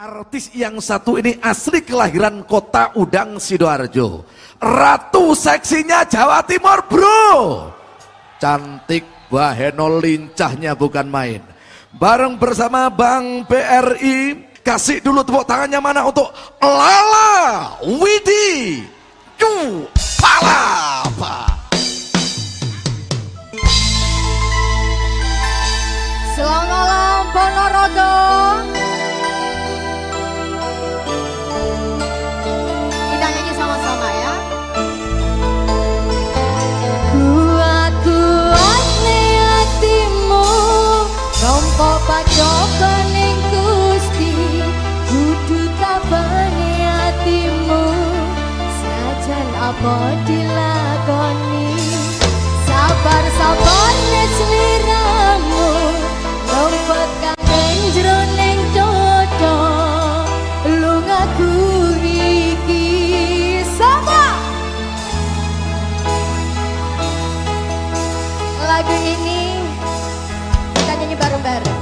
Artis yang satu ini asli kelahiran kota Udang Sidoarjo. Ratu seksinya Jawa Timur bro. Cantik baheno lincahnya bukan main. Bareng bersama Bang BRI. Kasih dulu tepuk tangannya mana untuk Lala Widi. apa dilakoni? Sabar sabar nes liramu lompok kangen jroning dodo lungaku iki. Sama lagu ini kita nyanyi bareng-bareng.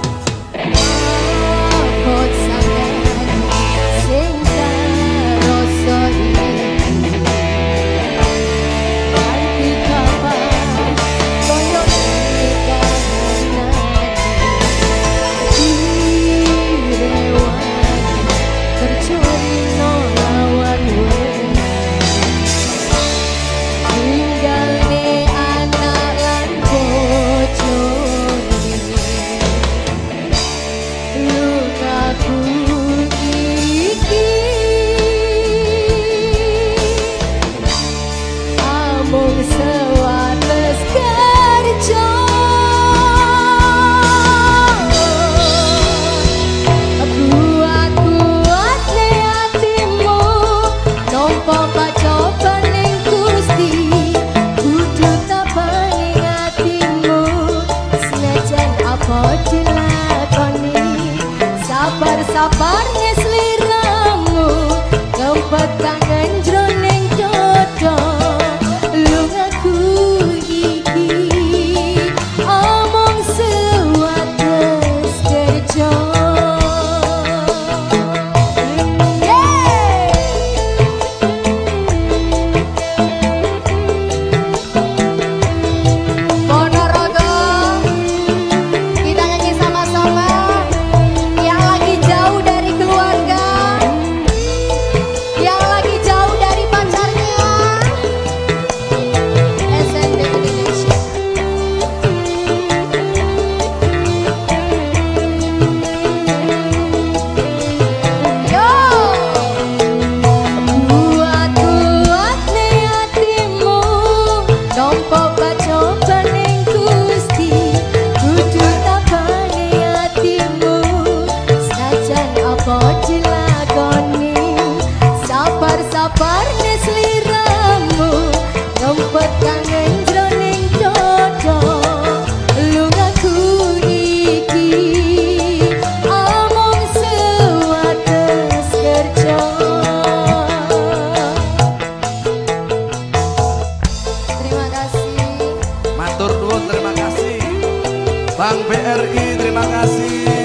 Bang BRI terima kasih.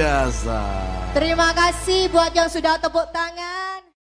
Biasa. Terima kasih buat yang sudah tepuk tangan.